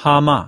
哈骂。